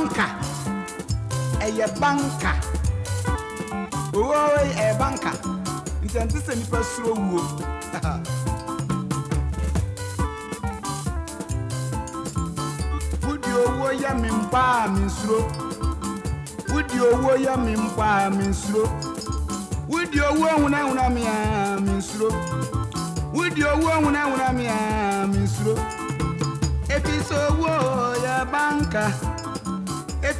banka. Ɛyɛ banka. Owó ɛyɛ banka. Nti ɛnti sɛ nipa suro wuo. Wudi owó yɛ mi mpa a mi nsuro. Wudi owó yɛ mi mpa a mi nsuro. Wudi owó hunahuna mi a mi nsuro. Wudi owó hunahuna mi a mi nsuro. Efi so owó yɛ banka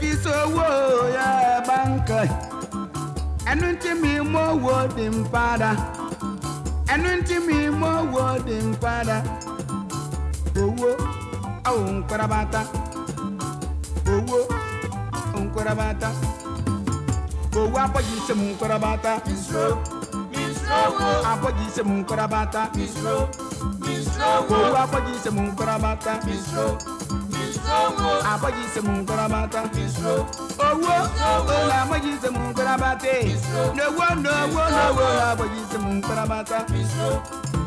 efi so owó oh, yɛ banka ɛnu ntí mi mọ owó oh, di mpada ɛnu ntí mi mọ owó di mpada owó oh, awo nkwarabata owó nkwarabata owó abọ́jì sẹ́mu nkwarabata Misro, misro wo, abọ́jì sẹ́mu nkwarabata misro, misro wo, owó abọ́jì sẹ́mu nkwarabata misro, misro wo, abọ́jì sẹ́mu nkwarabata misro, owó owó la abọ́jì sẹ́mu nkwarabata n'owó n'owó n'owó la abọ́jì sẹ́mu nkwarabata misro,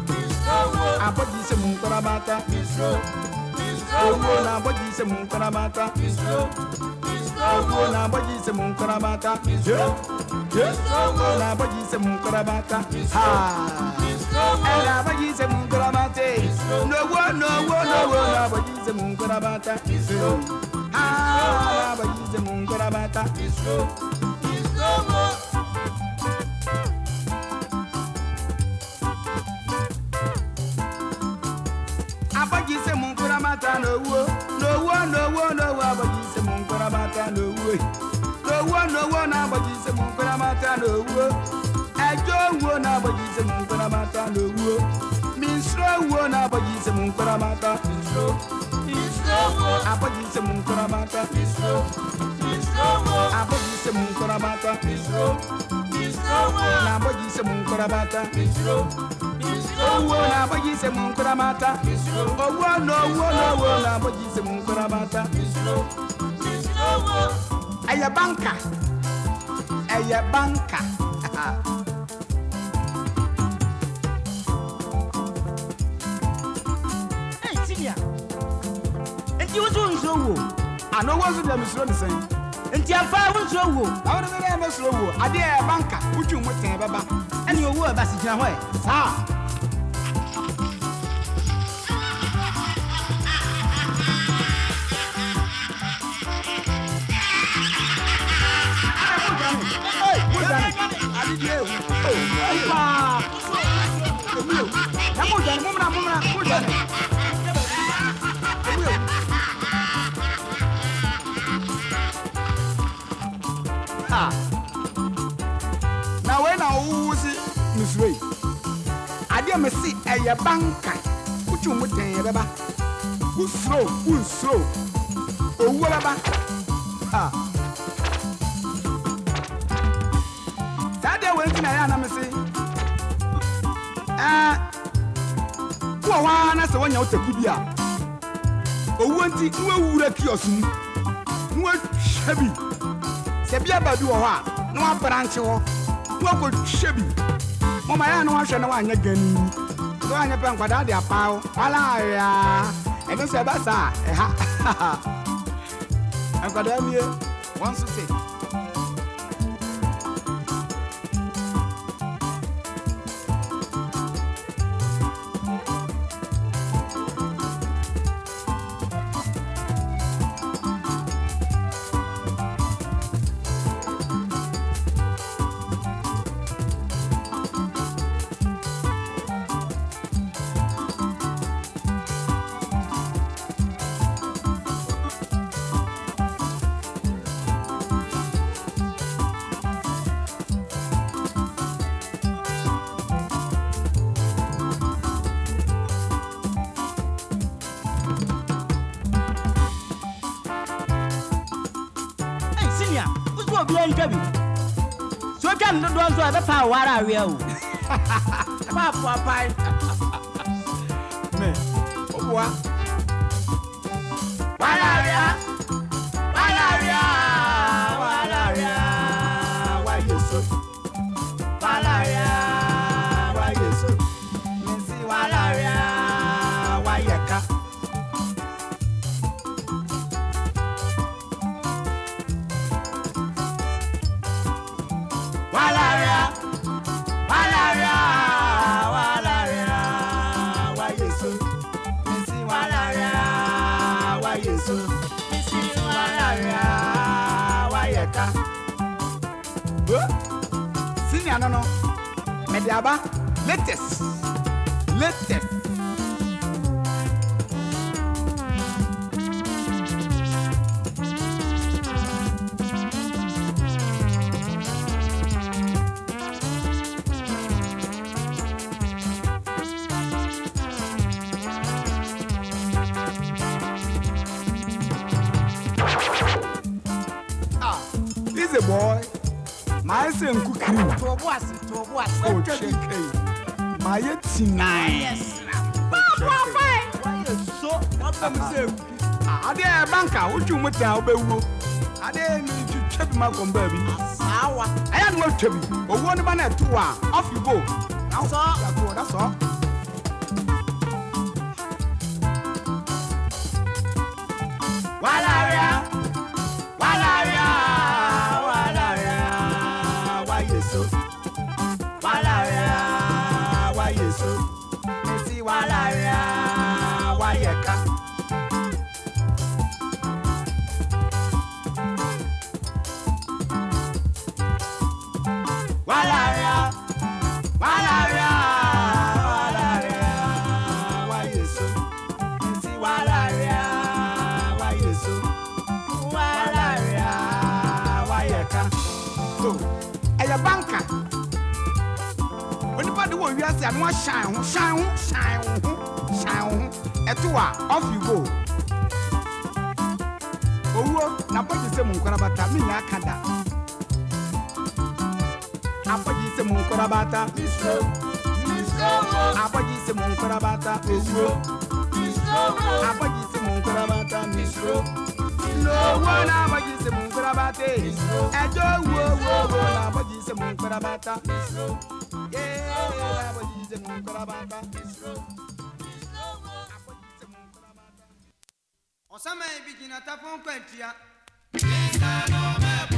misro wo, abọ́jì sẹ́mu nkwarabata misro, misro owó wo, la abọ́jì sẹ́mu nkwarabata misro, misro owó wo, la abọ́jì sẹ́mu nkwarabata misro, misro owó wo, la abọ́jì sẹ́mu nkwarabata ha. misro wo, Ẹ̀rọ abọ́jísẹ̀ mú nkọ́lábàtà n'owó n'owó n'owó n'abọ́jísẹ̀ mú nkọ́lábàtà. Ẹ̀rọ abọ́jísẹ̀ mú nkọ́lábàtà n'owó. N'owó n'owó n'abọ́jísẹ̀ mú nkọ́lábàtà n'owó. Ẹjọ́ wo n'abọ́jísẹ̀ mú nkọ́lábàtà n'owó. Mísírò wo n'abọ́jísẹ̀ mú nkọ́lábàtà. misro, mú nkọ́lábàtà. misro, misro wo, Abọ́jísẹ̀ mú nkọ́lábàtà. misro, misro wo, N'abọ́jísẹ̀ mú nkọ́lábàtà. misro, misro owó wo, na abọ́jísẹ̀ mú nkúramátá misro, owó na owó na owó na abọ́jísẹ̀ mú ɛyɛ banka ɛyɛ banka ɛyɛ sinia eti wosu nsuo wo ana wosu dɛm nsuo ne sɛn nti afa wo awo de bɛ bɛ yɛ bɛ wo adeɛ ɛyɛ banka wotu mu tɛn bɛba ɛni owu ɛba si gyina hɔ yɛ saa. yé o ìfà èmi o ẹ mú ìjànì múmúra múmúra mú ìjànì èmi o. na wei na ɔwuwu si nusuro adeɛ me si ɛyɛ banka wotwi mu tɛn bɛba wosuro wonsuro owuo bɛba. Ara na sɛ woanya wo taku bi a owuo nti na woawura kios mu na woahwɛ bi. Sɛ bia ba bi wɔ hɔ a na woabrankye hɔ na woakɔhwɛ bi. Mɔma yɛ na woahwɛ na woanyɛ gani sɛ woanyɛ pɛ nkwadaa de apaa wo. Wala awea ɛno sɛ ɛbɛ saa ɛha. Nkwadaa mie wɔn nso te mia wosi obi antwa bi sɛ otwa ne dodoɔ nso a ɛbɛpa aware aweɛ o oh? paapoapae me woboa ware awea no no mede aba latest. Latest. Ah boy I say Nkuku. Tobuasi, Tobuasi. Oh, check it. My it's nine. Yes. Papa, fine. Why you so? What am I saying? Ade banka, ojú mu tẹ ọbẹ wo. Ade mi ti tẹbi ma kọ mbẹ bi. Asawa. Ẹ yà ni mo tẹbi. Owó ni bá náà tu wa. Off you go. Sọ. Yàgò, that's all. Ɛyɛ banka. Onipa de wɔ wiase a na wahyɛn ho, hyɛn ho, hyɛn ho hyɛn ho. Ɛto a, off you go. Owuo, na bɔgye sɛ mu nkorabata, me nya aka da. Abɔgye sɛ mu nkorabata, misro. Abɔgye sɛ mu nkorabata, misro. Abɔgye sɛ mu nkorabata, misro. N'owo na abɔgye sɛ mu nkorabata, ɛjɔ wo wo wo na abɔgye sɛ mu nkorabata, misro. Yeah, abɔgye sɛ mu nkorabata, misro. Abɔgye sɛ mu nkorabata. ɔsaman bi gyina tafo nkwantua Seminya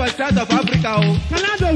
first child of Africa. Oh. Canada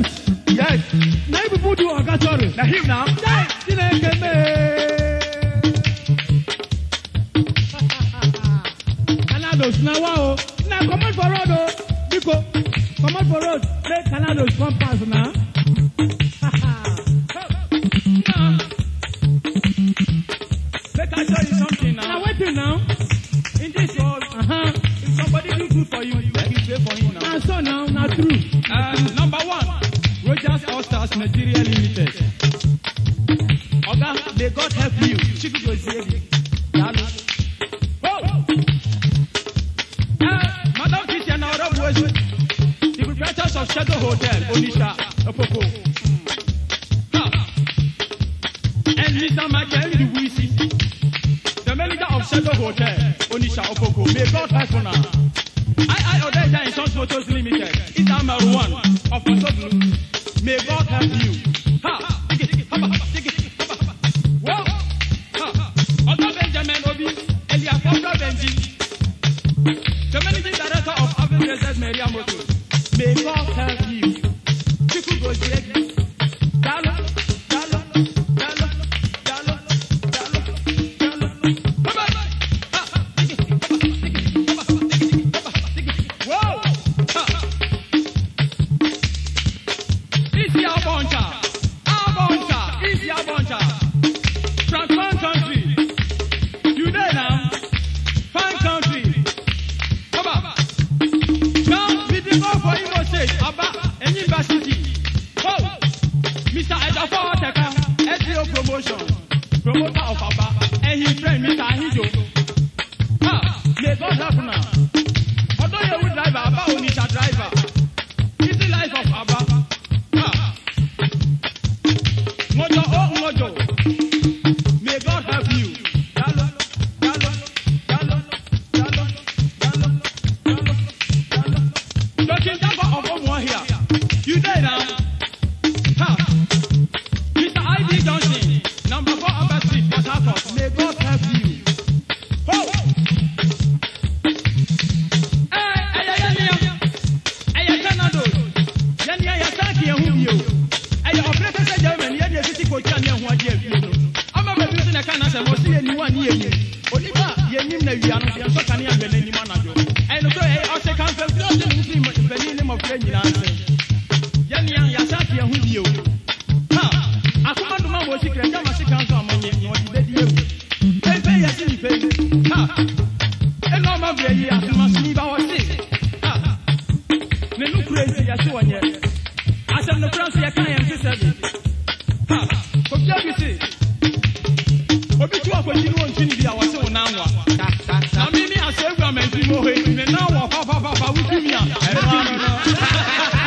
哎呀妈